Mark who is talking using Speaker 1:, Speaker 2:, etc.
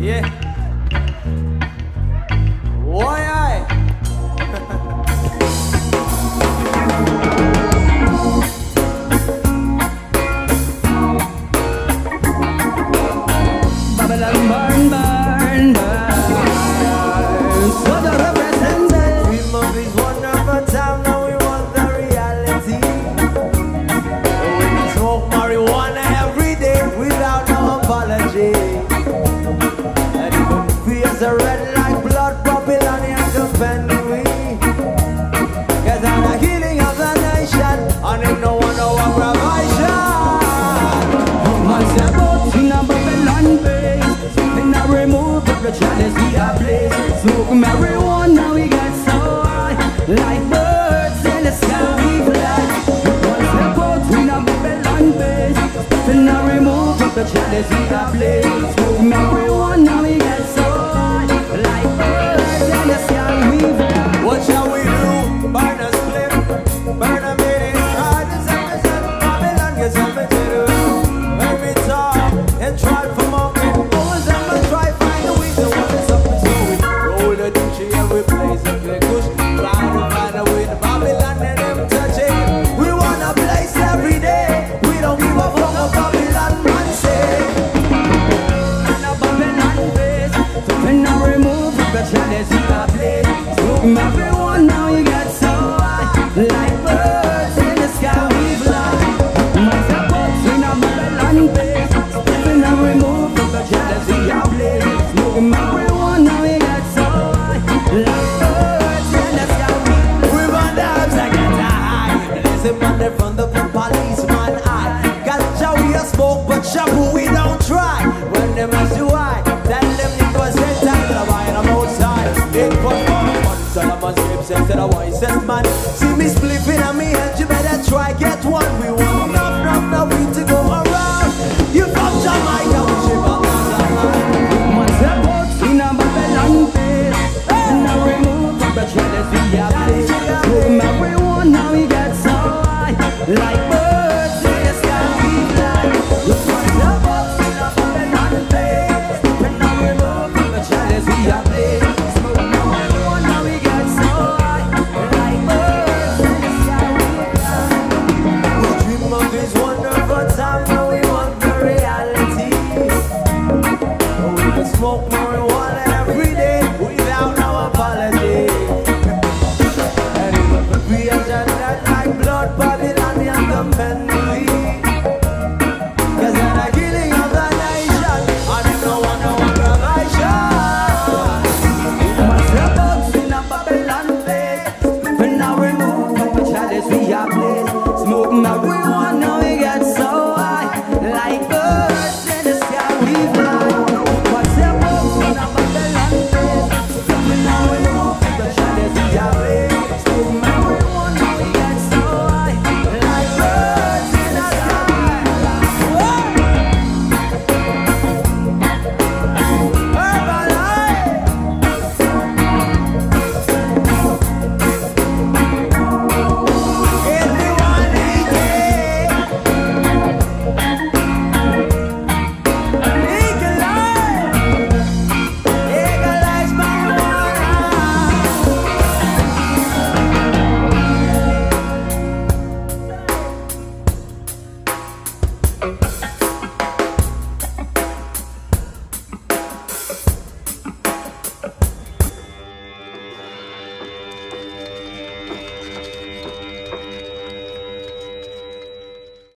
Speaker 1: Yeah. Why I?
Speaker 2: Babylon burn,
Speaker 1: are red like blood, Babylonian we. Cause I'm the healing of the nation, and ain't no one no aggravation.
Speaker 2: Man say about in a Babylon base. In a remove every chalice we a place Smoke marijuana we get so high. Like birds in the sky we fly Man say about in a Babylon base. In a remove every chalice we a place
Speaker 1: place
Speaker 2: Smoke everyone now you so high Like birds in the sky we fly up in a I the place Smoke everyone now you so high Like birds in the sky we fly
Speaker 1: We from the policeman smoke, but shampoo we slip to the wisest man. See me spliffing on me head, you better try get one. We want We are just like blood, Babylonian, the men.